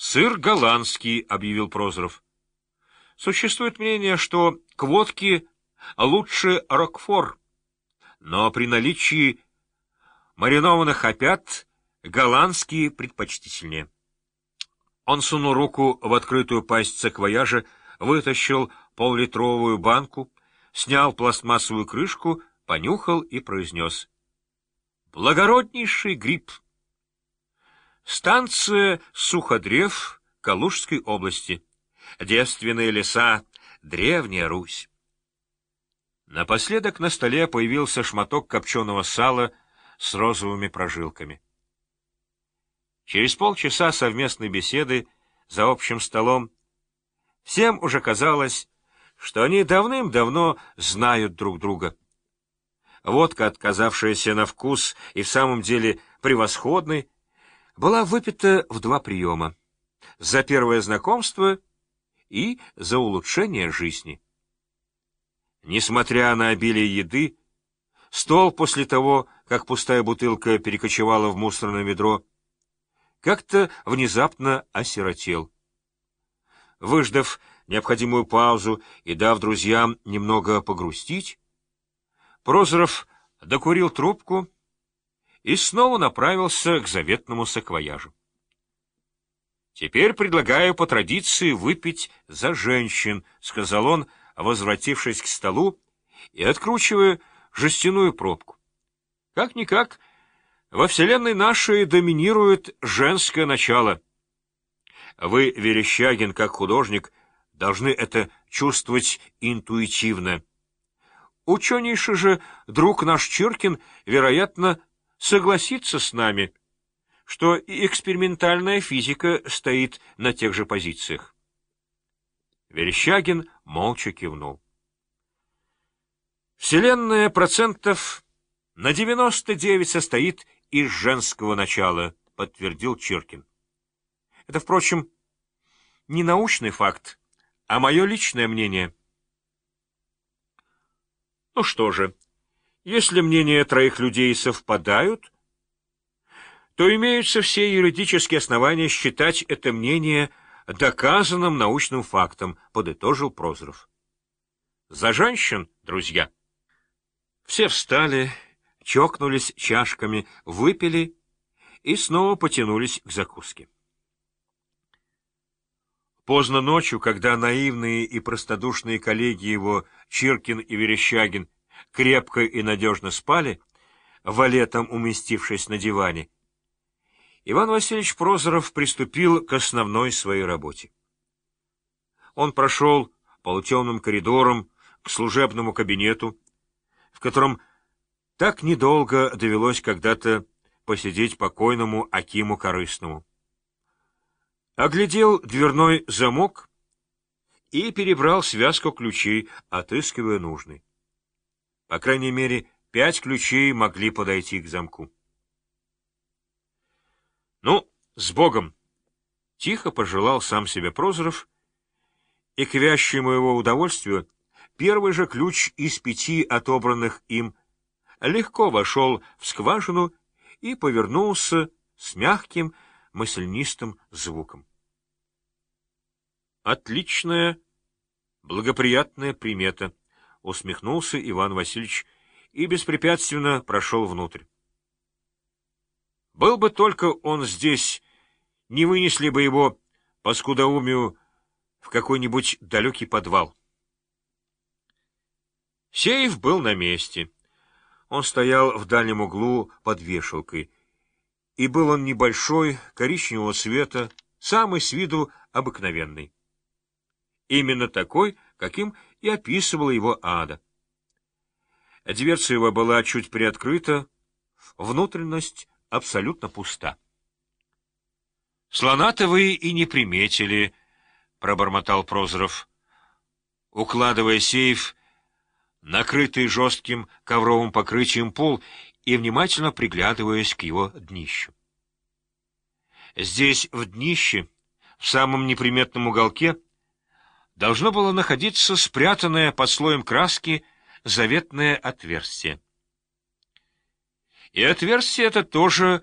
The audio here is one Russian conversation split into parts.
«Сыр голландский», — объявил Прозоров. «Существует мнение, что к водке лучше рокфор, но при наличии маринованных опят голландские предпочтительнее». Он сунул руку в открытую пасть саквояжа, вытащил поллитровую банку, снял пластмассовую крышку, понюхал и произнес. «Благороднейший гриб!» Станция Суходрев Калужской области. Девственные леса, древняя Русь. Напоследок на столе появился шматок копченого сала с розовыми прожилками. Через полчаса совместной беседы за общим столом всем уже казалось, что они давным-давно знают друг друга. Водка, отказавшаяся на вкус и в самом деле превосходной, была выпита в два приема — за первое знакомство и за улучшение жизни. Несмотря на обилие еды, стол после того, как пустая бутылка перекочевала в мусорное ведро, как-то внезапно осиротел. Выждав необходимую паузу и дав друзьям немного погрустить, Прозоров докурил трубку и снова направился к заветному саквояжу. «Теперь предлагаю по традиции выпить за женщин», — сказал он, возвратившись к столу и откручивая жестяную пробку. «Как-никак, во вселенной нашей доминирует женское начало. Вы, Верещагин, как художник, должны это чувствовать интуитивно. Ученейший же друг наш Чиркин, вероятно, согласится с нами, что экспериментальная физика стоит на тех же позициях. Верещагин молча кивнул. Вселенная процентов на 99 состоит из женского начала, подтвердил Чиркин. Это, впрочем, не научный факт, а мое личное мнение. Ну что же, если мнения троих людей совпадают, то имеются все юридические основания считать это мнение доказанным научным фактом, подытожил Прозоров. За женщин, друзья. Все встали, чокнулись чашками, выпили и снова потянулись к закуске. Поздно ночью, когда наивные и простодушные коллеги его, Чиркин и Верещагин, крепко и надежно спали, валетом уместившись на диване, Иван Васильевич Прозоров приступил к основной своей работе. Он прошел полутемным коридором к служебному кабинету, в котором так недолго довелось когда-то посидеть покойному Акиму Корыстному. Оглядел дверной замок и перебрал связку ключей, отыскивая нужный. По крайней мере, пять ключей могли подойти к замку. «Ну, с Богом!» — тихо пожелал сам себе Прозоров, и к вящему его удовольствию первый же ключ из пяти отобранных им легко вошел в скважину и повернулся с мягким мысленистым звуком. Отличная, благоприятная примета —— усмехнулся Иван Васильевич и беспрепятственно прошел внутрь. Был бы только он здесь, не вынесли бы его по скудоумию в какой-нибудь далекий подвал. Сейф был на месте. Он стоял в дальнем углу под вешалкой, и был он небольшой, коричневого цвета, самый с виду обыкновенный. Именно такой, каким и описывала его ада. Дверца его была чуть приоткрыта, внутренность абсолютно пуста. — Слона-то вы и не приметили, — пробормотал Прозоров, укладывая сейф, накрытый жестким ковровым покрытием пол, и внимательно приглядываясь к его днищу. Здесь, в днище, в самом неприметном уголке, — должно было находиться спрятанное под слоем краски заветное отверстие. И отверстие это тоже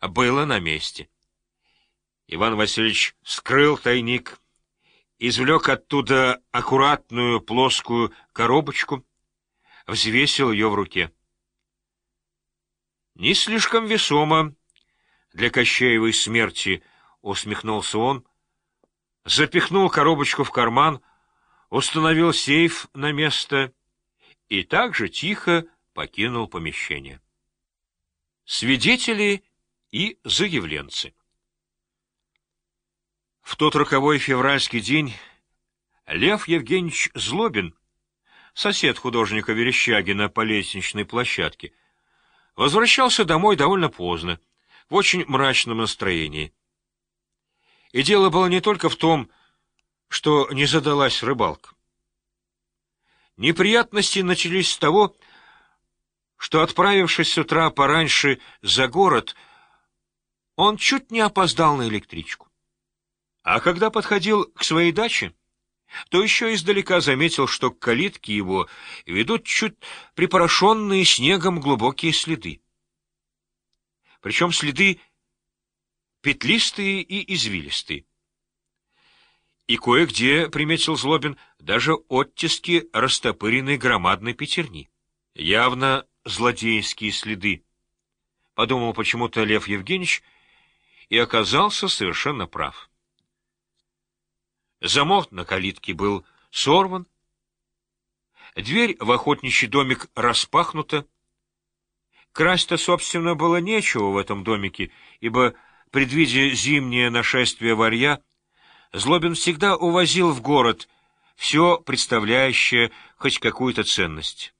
было на месте. Иван Васильевич скрыл тайник, извлек оттуда аккуратную плоскую коробочку, взвесил ее в руке. Не слишком весомо для Кощеевой смерти, усмехнулся он, запихнул коробочку в карман, установил сейф на место и также тихо покинул помещение. Свидетели и заявленцы. В тот роковой февральский день Лев Евгеньевич Злобин, сосед художника Верещагина по лестничной площадке, возвращался домой довольно поздно, в очень мрачном настроении. И дело было не только в том, что не задалась рыбалка. Неприятности начались с того, что, отправившись с утра пораньше за город, он чуть не опоздал на электричку. А когда подходил к своей даче, то еще издалека заметил, что к калитке его ведут чуть припорошенные снегом глубокие следы. Причем следы петлистые и извилистые. И кое-где, — приметил Злобин, — даже оттиски растопыренной громадной пятерни. Явно злодейские следы, — подумал почему-то Лев Евгеньевич, и оказался совершенно прав. Замок на калитке был сорван, дверь в охотничий домик распахнута. Красть-то, собственно, было нечего в этом домике, ибо, предвидя зимнее нашествие варья, Злобин всегда увозил в город все, представляющее хоть какую-то ценность.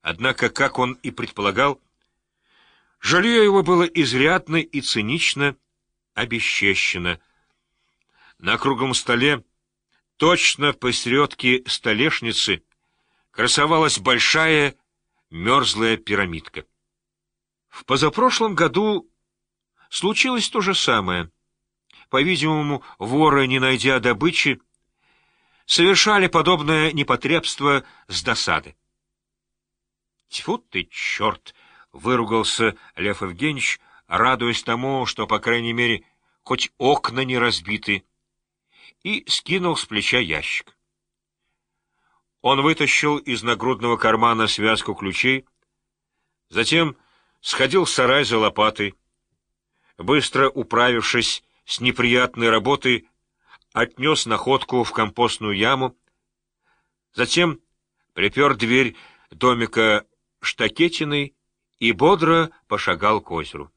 Однако, как он и предполагал, жилье его было изрядно и цинично обесчещено. На круглом столе, точно посередке столешницы, красовалась большая мерзлая пирамидка. В позапрошлом году случилось то же самое. По-видимому, воры, не найдя добычи, совершали подобное непотребство с досады. Тьфу ты, черт! — выругался Лев Евгеньевич, радуясь тому, что, по крайней мере, хоть окна не разбиты, и скинул с плеча ящик. Он вытащил из нагрудного кармана связку ключей, затем сходил в сарай за лопатой, быстро управившись с неприятной работой, отнес находку в компостную яму, затем припер дверь домика штакетиной и бодро пошагал к озеру.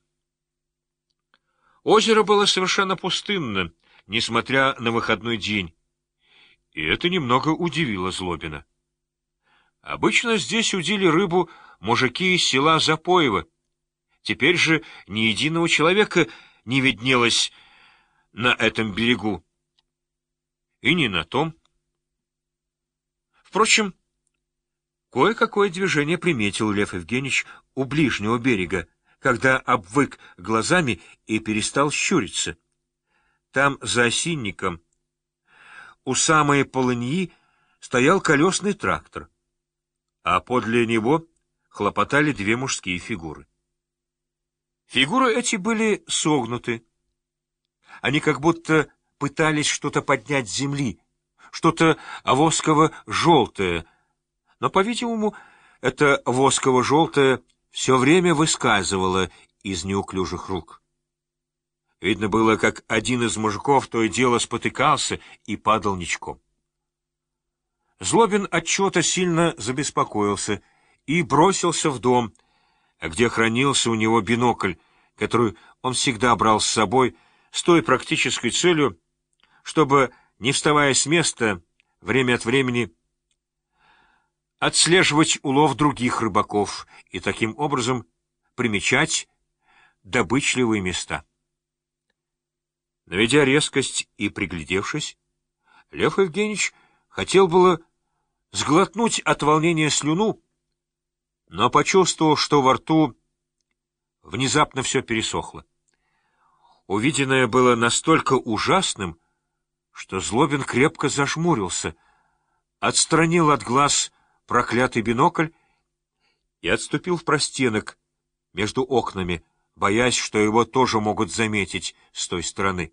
Озеро было совершенно пустынно, несмотря на выходной день, и это немного удивило Злобина. Обычно здесь удили рыбу мужики из села Запоево. Теперь же ни единого человека не виднелось на этом берегу. И не на том. Впрочем, Кое-какое движение приметил Лев Евгеньевич у ближнего берега, когда обвык глазами и перестал щуриться. Там, за осинником, у самой полыньи стоял колесный трактор, а подле него хлопотали две мужские фигуры. Фигуры эти были согнуты. Они как будто пытались что-то поднять с земли, что-то восково-желтое — но, по-видимому, это восково-желтое все время выскальзывало из неуклюжих рук. Видно было, как один из мужиков то и дело спотыкался и падал ничком. Злобин отчего-то сильно забеспокоился и бросился в дом, где хранился у него бинокль, который он всегда брал с собой с той практической целью, чтобы, не вставая с места, время от времени отслеживать улов других рыбаков и таким образом примечать добычливые места. Наведя резкость и приглядевшись, Лев Евгеньевич хотел было сглотнуть от волнения слюну, но почувствовал, что во рту внезапно все пересохло. Увиденное было настолько ужасным, что Злобин крепко зажмурился, отстранил от глаз проклятый бинокль и отступил в простенок между окнами, боясь, что его тоже могут заметить с той стороны.